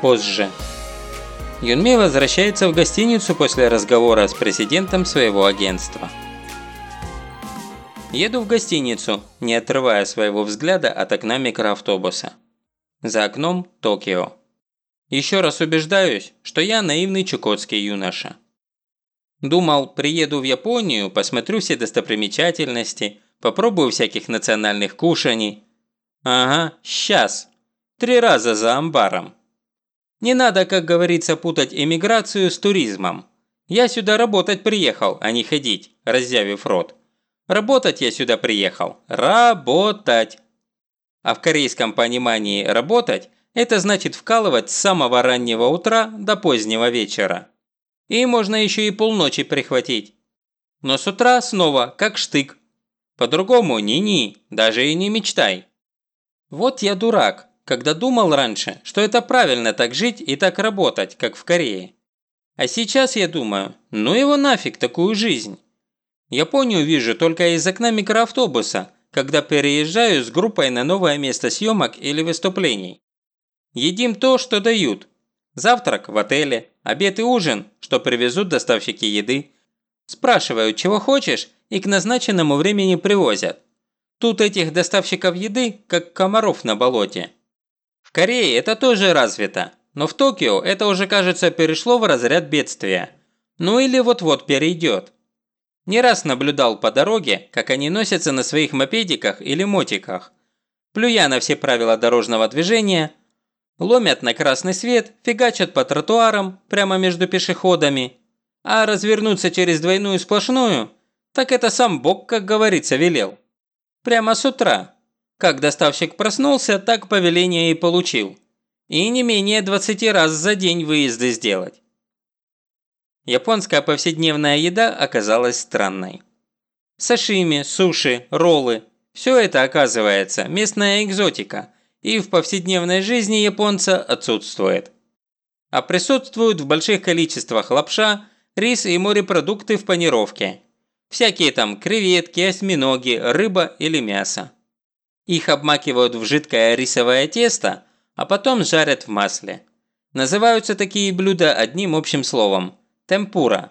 Позже. Юнми возвращается в гостиницу после разговора с президентом своего агентства. Еду в гостиницу, не отрывая своего взгляда от окна микроавтобуса. За окном – Токио. Еще раз убеждаюсь, что я наивный чукотский юноша. Думал, приеду в Японию, посмотрю все достопримечательности, попробую всяких национальных кушаний. Ага, сейчас. Три раза за амбаром. Не надо, как говорится, путать эмиграцию с туризмом. Я сюда работать приехал, а не ходить, разъявив рот. Работать я сюда приехал. Работать. А в корейском понимании «работать» – это значит вкалывать с самого раннего утра до позднего вечера. И можно еще и полночи прихватить. Но с утра снова как штык. По-другому ни-ни, даже и не мечтай. Вот я дурак, когда думал раньше, что это правильно так жить и так работать, как в Корее. А сейчас я думаю, ну его нафиг такую жизнь. Японию вижу только из окна микроавтобуса, когда переезжаю с группой на новое место съемок или выступлений. Едим то, что дают. Завтрак в отеле, обед и ужин, что привезут доставщики еды. Спрашивают, чего хочешь, и к назначенному времени привозят. Тут этих доставщиков еды, как комаров на болоте. В Корее это тоже развито, но в Токио это уже, кажется, перешло в разряд бедствия. Ну или вот-вот перейдет. Не раз наблюдал по дороге, как они носятся на своих мопедиках или мотиках. Плюя на все правила дорожного движения, ломят на красный свет, фигачат по тротуарам прямо между пешеходами. А развернуться через двойную сплошную, так это сам Бог, как говорится, велел. Прямо с утра, как доставщик проснулся, так повеление и получил. И не менее 20 раз за день выезды сделать. Японская повседневная еда оказалась странной. Сашими, суши, роллы – все это, оказывается, местная экзотика, и в повседневной жизни японца отсутствует. А присутствуют в больших количествах лапша, рис и морепродукты в панировке. Всякие там креветки, осьминоги, рыба или мясо. Их обмакивают в жидкое рисовое тесто, а потом жарят в масле. Называются такие блюда одним общим словом – темпура.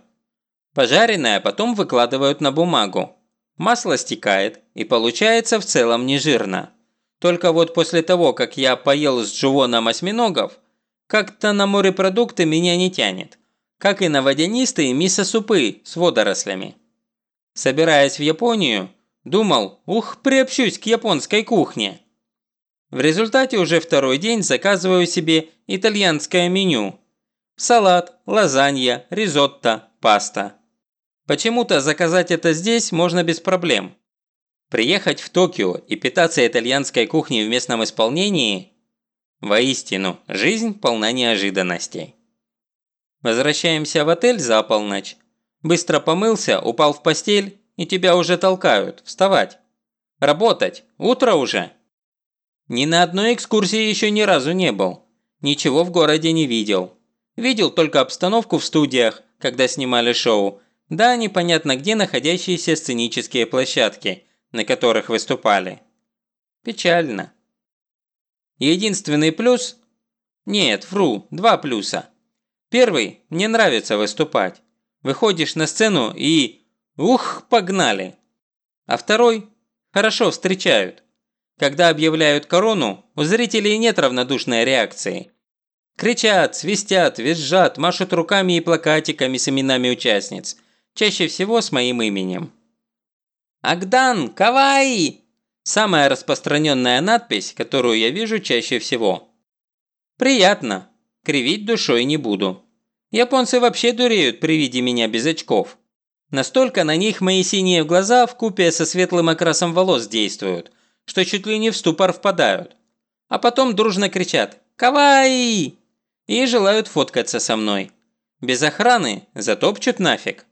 Пожаренное потом выкладывают на бумагу. Масло стекает и получается в целом не жирно. Только вот после того, как я поел с джувоном осьминогов, как-то на морепродукты меня не тянет. Как и на водянистые мисо-супы с водорослями. Собираясь в Японию, Думал, ух, приобщусь к японской кухне. В результате уже второй день заказываю себе итальянское меню. Салат, лазанья, ризотто, паста. Почему-то заказать это здесь можно без проблем. Приехать в Токио и питаться итальянской кухней в местном исполнении – воистину, жизнь полна неожиданностей. Возвращаемся в отель за полночь. Быстро помылся, упал в постель и тебя уже толкают. Вставать. Работать. Утро уже. Ни на одной экскурсии еще ни разу не был. Ничего в городе не видел. Видел только обстановку в студиях, когда снимали шоу, да непонятно где находящиеся сценические площадки, на которых выступали. Печально. Единственный плюс? Нет, вру, два плюса. Первый – мне нравится выступать. Выходишь на сцену и Ух, погнали! А второй – хорошо встречают. Когда объявляют корону, у зрителей нет равнодушной реакции. Кричат, свистят, визжат, машут руками и плакатиками с именами участниц. Чаще всего с моим именем. «Агдан, кавай!» – самая распространенная надпись, которую я вижу чаще всего. Приятно. Кривить душой не буду. Японцы вообще дуреют при виде меня без очков. Настолько на них мои синие глаза в купе со светлым окрасом волос действуют, что чуть ли не в ступор впадают. А потом дружно кричат «Кавай!» и желают фоткаться со мной. Без охраны затопчут нафиг.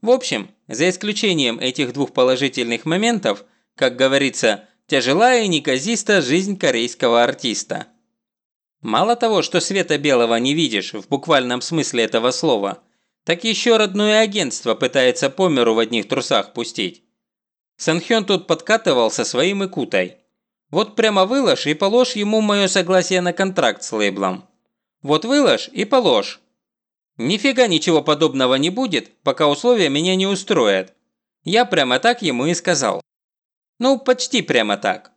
В общем, за исключением этих двух положительных моментов, как говорится, тяжела и неказиста жизнь корейского артиста. Мало того, что света белого не видишь в буквальном смысле этого слова – так еще родное агентство пытается по миру в одних трусах пустить. Санхён тут подкатывал со своим икутой. Вот прямо выложь и положь ему мое согласие на контракт с лейблом. Вот выложь и положь. Нифига ничего подобного не будет, пока условия меня не устроят. Я прямо так ему и сказал. Ну, почти прямо так.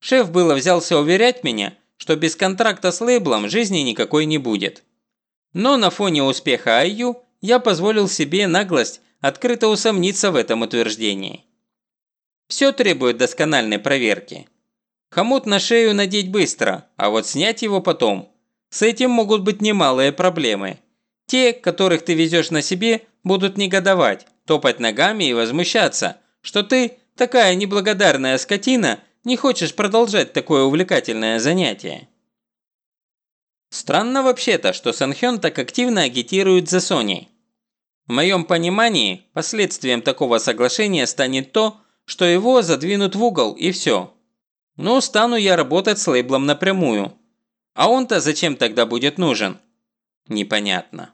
Шеф было взялся уверять меня, что без контракта с лейблом жизни никакой не будет. Но на фоне успеха IU я позволил себе наглость открыто усомниться в этом утверждении. Все требует доскональной проверки. Хомут на шею надеть быстро, а вот снять его потом. С этим могут быть немалые проблемы. Те, которых ты везешь на себе, будут негодовать, топать ногами и возмущаться, что ты, такая неблагодарная скотина, не хочешь продолжать такое увлекательное занятие. Странно вообще-то, что Санхён так активно агитирует за Соней. В моем понимании, последствием такого соглашения станет то, что его задвинут в угол и все. Ну, стану я работать с лейблом напрямую. А он-то зачем тогда будет нужен? Непонятно.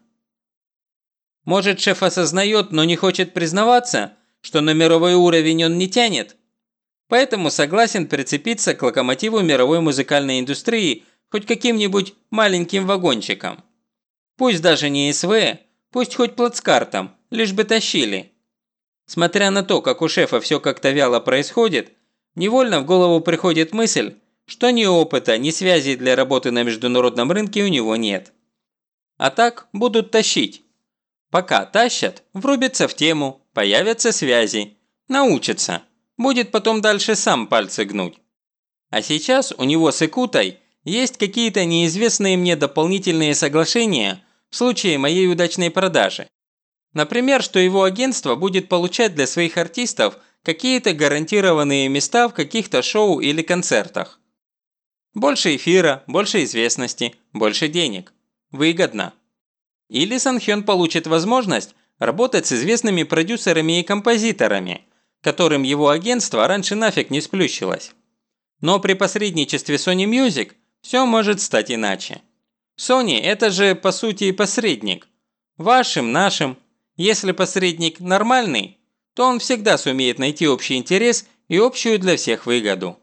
Может, шеф осознает, но не хочет признаваться, что на мировой уровень он не тянет? Поэтому согласен прицепиться к локомотиву мировой музыкальной индустрии хоть каким-нибудь маленьким вагончиком. Пусть даже не СВ, пусть хоть плацкартом, лишь бы тащили. Смотря на то, как у шефа все как-то вяло происходит, невольно в голову приходит мысль, что ни опыта, ни связей для работы на международном рынке у него нет. А так будут тащить. Пока тащат, врубятся в тему, появятся связи, научатся. Будет потом дальше сам пальцы гнуть. А сейчас у него с Икутой есть какие-то неизвестные мне дополнительные соглашения в случае моей удачной продажи. Например, что его агентство будет получать для своих артистов какие-то гарантированные места в каких-то шоу или концертах. Больше эфира, больше известности, больше денег. Выгодно. Или Санхён получит возможность работать с известными продюсерами и композиторами, которым его агентство раньше нафиг не сплющилось. Но при посредничестве Sony Music все может стать иначе. Sony – это же, по сути, посредник. Вашим, нашим. Если посредник нормальный, то он всегда сумеет найти общий интерес и общую для всех выгоду.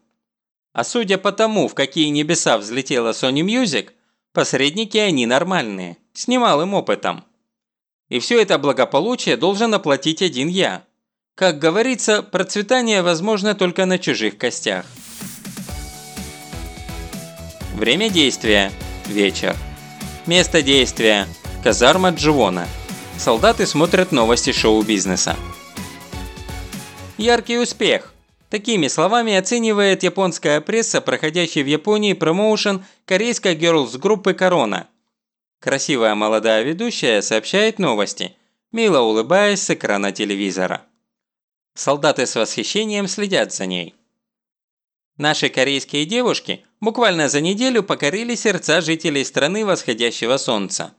А судя по тому, в какие небеса взлетела Sony Music, посредники они нормальные, с немалым опытом. И все это благополучие должен оплатить один я. Как говорится, процветание возможно только на чужих костях. Время действия – вечер. Место действия – казарма Дживона. Солдаты смотрят новости шоу-бизнеса. Яркий успех. Такими словами оценивает японская пресса, проходящий в Японии промоушен корейской герлс-группы «Корона». Красивая молодая ведущая сообщает новости, мило улыбаясь с экрана телевизора. Солдаты с восхищением следят за ней. Наши корейские девушки буквально за неделю покорили сердца жителей страны восходящего солнца.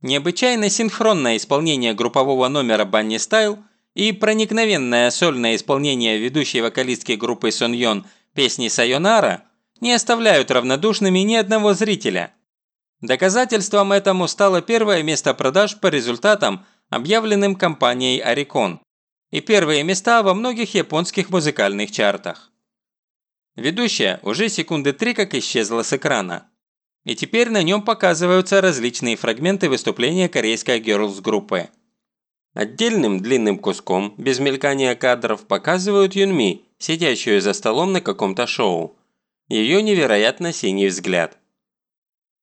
Необычайно синхронное исполнение группового номера «Банни Стайл» и проникновенное сольное исполнение ведущей вокалистки группы Сон Йон песни «Сайонара» не оставляют равнодушными ни одного зрителя. Доказательством этому стало первое место продаж по результатам, объявленным компанией Oricon, и первые места во многих японских музыкальных чартах. Ведущая уже секунды три как исчезла с экрана. И теперь на нем показываются различные фрагменты выступления корейской герлс-группы. Отдельным длинным куском, без мелькания кадров, показывают Юнми, сидящую за столом на каком-то шоу. Ее невероятно синий взгляд.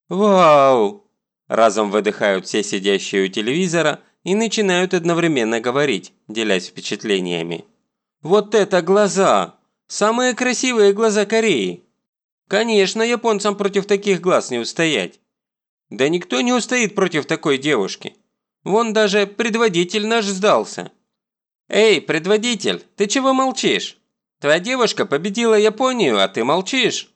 «Вау!» Разом выдыхают все сидящие у телевизора и начинают одновременно говорить, делясь впечатлениями. «Вот это глаза! Самые красивые глаза Кореи. Конечно, японцам против таких глаз не устоять. Да никто не устоит против такой девушки. Вон даже предводитель наш сдался. Эй, предводитель, ты чего молчишь? Твоя девушка победила Японию, а ты молчишь.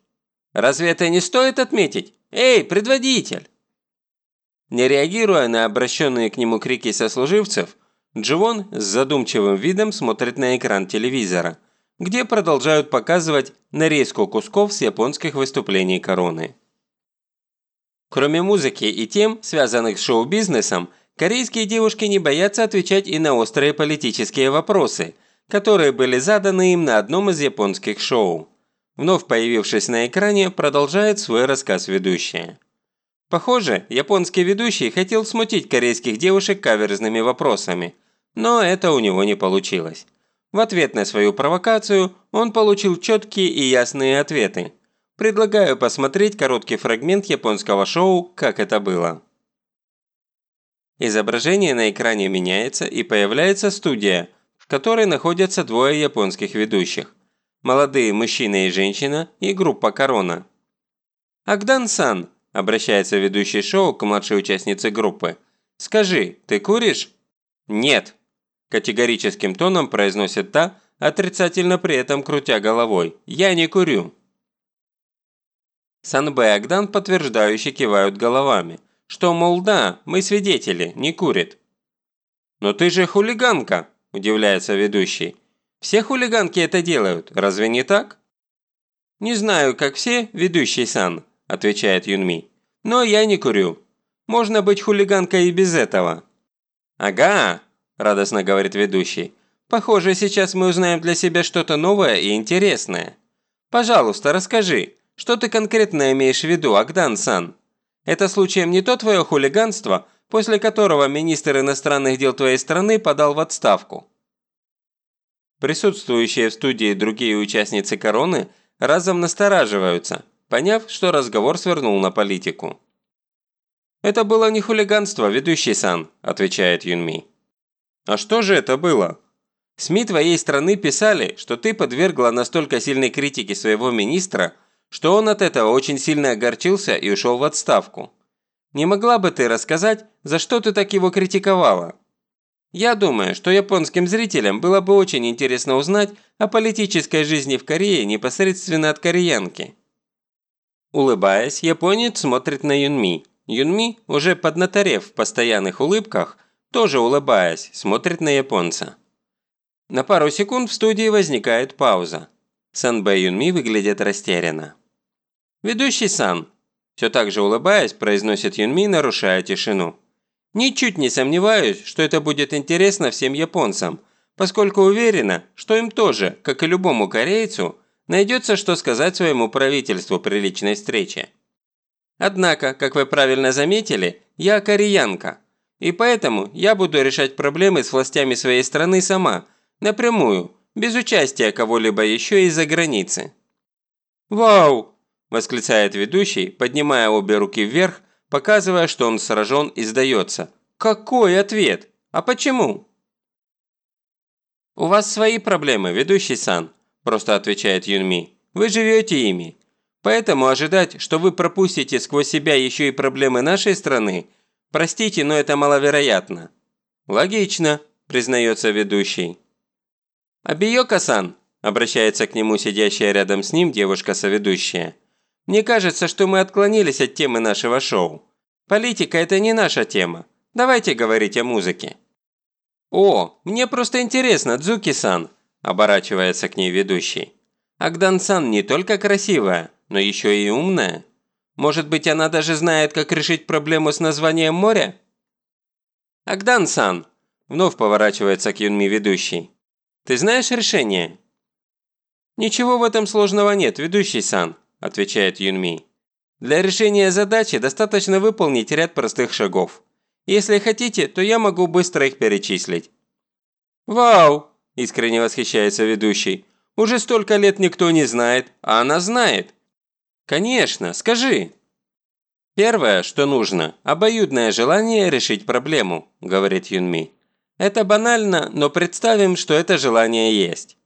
Разве это не стоит отметить? Эй, предводитель! Не реагируя на обращенные к нему крики сослуживцев, Дживон с задумчивым видом смотрит на экран телевизора – где продолжают показывать нарезку кусков с японских выступлений короны. Кроме музыки и тем, связанных с шоу-бизнесом, корейские девушки не боятся отвечать и на острые политические вопросы, которые были заданы им на одном из японских шоу. Вновь появившись на экране, продолжает свой рассказ ведущая. Похоже, японский ведущий хотел смутить корейских девушек каверзными вопросами, но это у него не получилось. В ответ на свою провокацию он получил четкие и ясные ответы. Предлагаю посмотреть короткий фрагмент японского шоу «Как это было». Изображение на экране меняется и появляется студия, в которой находятся двое японских ведущих. Молодые мужчина и женщина и группа «Корона». «Агдан-сан», – обращается ведущий шоу к младшей участнице группы, – «скажи, ты куришь?» «Нет», – категорическим тоном произносит та, отрицательно при этом крутя головой. «Я не курю». Санбэ и Агдан подтверждающе кивают головами, что, мол, да, мы свидетели, не курит. «Но ты же хулиганка!» – удивляется ведущий. «Все хулиганки это делают, разве не так?» «Не знаю, как все, ведущий Сан», – отвечает Юнми. «Но я не курю. Можно быть хулиганкой и без этого». «Ага», – радостно говорит ведущий. «Похоже, сейчас мы узнаем для себя что-то новое и интересное. Пожалуйста, расскажи, что ты конкретно имеешь в виду, Агдан-сан? Это случаем не то твое хулиганство, после которого министр иностранных дел твоей страны подал в отставку?» Присутствующие в студии другие участницы короны разом настораживаются, поняв, что разговор свернул на политику. «Это было не хулиганство, ведущий Сан», – отвечает Юнми. «А что же это было?» СМИ твоей страны писали, что ты подвергла настолько сильной критике своего министра, что он от этого очень сильно огорчился и ушел в отставку. Не могла бы ты рассказать, за что ты так его критиковала? Я думаю, что японским зрителям было бы очень интересно узнать о политической жизни в Корее непосредственно от кореянки. Улыбаясь, японец смотрит на Юнми. Юнми, уже поднаторев в постоянных улыбках, тоже улыбаясь, смотрит на японца. На пару секунд в студии возникает пауза. Санбэ Юнми выглядит растерянно. «Ведущий Сан», все так же улыбаясь, произносит Юнми, нарушая тишину. «Ничуть не сомневаюсь, что это будет интересно всем японцам, поскольку уверена, что им тоже, как и любому корейцу, найдется, что сказать своему правительству при личной встрече. Однако, как вы правильно заметили, я кореянка, и поэтому я буду решать проблемы с властями своей страны сама, напрямую, без участия кого-либо еще из-за границы. «Вау!» – восклицает ведущий, поднимая обе руки вверх, показывая, что он сражен и сдается. «Какой ответ? А почему?» «У вас свои проблемы, ведущий Сан», – просто отвечает Юнми. «Вы живете ими. Поэтому ожидать, что вы пропустите сквозь себя еще и проблемы нашей страны, простите, но это маловероятно». «Логично», – признается ведущий. «Абиёка-сан», – обращается к нему сидящая рядом с ним девушка-соведущая. «Мне кажется, что мы отклонились от темы нашего шоу. Политика – это не наша тема. Давайте говорить о музыке». «О, мне просто интересно, Дзуки-сан», – оборачивается к ней ведущий. «Агдан-сан не только красивая, но еще и умная. Может быть, она даже знает, как решить проблему с названием моря?» «Агдан-сан», – вновь поворачивается к Юнми ведущий. Ты знаешь решение?» «Ничего в этом сложного нет, ведущий Сан», – отвечает Юнми. «Для решения задачи достаточно выполнить ряд простых шагов. Если хотите, то я могу быстро их перечислить». «Вау!» – искренне восхищается ведущий. «Уже столько лет никто не знает, а она знает». «Конечно, скажи!» «Первое, что нужно – обоюдное желание решить проблему», – говорит Юнми. Это банально, но представим, что это желание есть.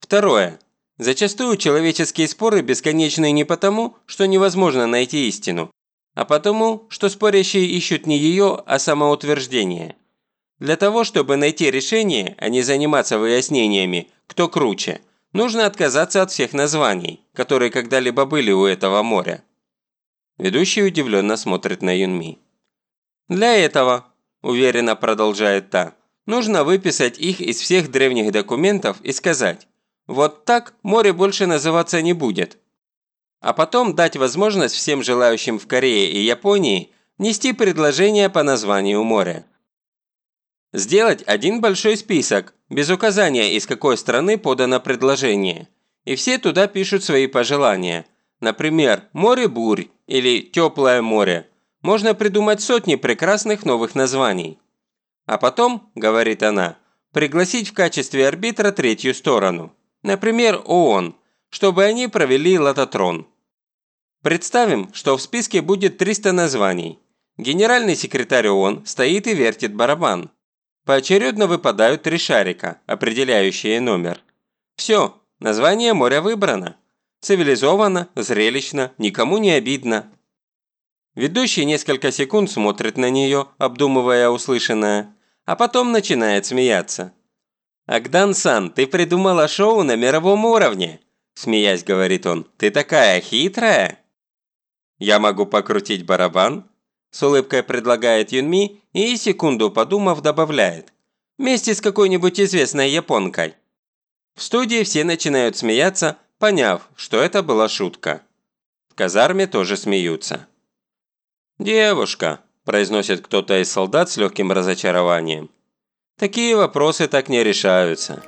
Второе. Зачастую человеческие споры бесконечны не потому, что невозможно найти истину, а потому, что спорящие ищут не ее, а самоутверждение. Для того, чтобы найти решение, а не заниматься выяснениями, кто круче, нужно отказаться от всех названий, которые когда-либо были у этого моря. Ведущий удивленно смотрит на Юнми. Для этого, уверенно продолжает та. Нужно выписать их из всех древних документов и сказать «Вот так море больше называться не будет». А потом дать возможность всем желающим в Корее и Японии нести предложение по названию моря. Сделать один большой список, без указания из какой страны подано предложение. и все туда пишут свои пожелания. Например, море-бурь или теплое море. Можно придумать сотни прекрасных новых названий. А потом, говорит она, пригласить в качестве арбитра третью сторону. Например, ООН, чтобы они провели лототрон. Представим, что в списке будет 300 названий. Генеральный секретарь ООН стоит и вертит барабан. Поочередно выпадают три шарика, определяющие номер. Все, название моря выбрано. Цивилизованно, зрелищно, никому не обидно. Ведущий несколько секунд смотрит на нее, обдумывая услышанное, а потом начинает смеяться. «Агдан-сан, ты придумала шоу на мировом уровне!» Смеясь, говорит он. «Ты такая хитрая!» «Я могу покрутить барабан?» С улыбкой предлагает Юнми и, секунду подумав, добавляет. «Вместе с какой-нибудь известной японкой». В студии все начинают смеяться, поняв, что это была шутка. В казарме тоже смеются. «Девушка», – произносит кто-то из солдат с легким разочарованием. «Такие вопросы так не решаются».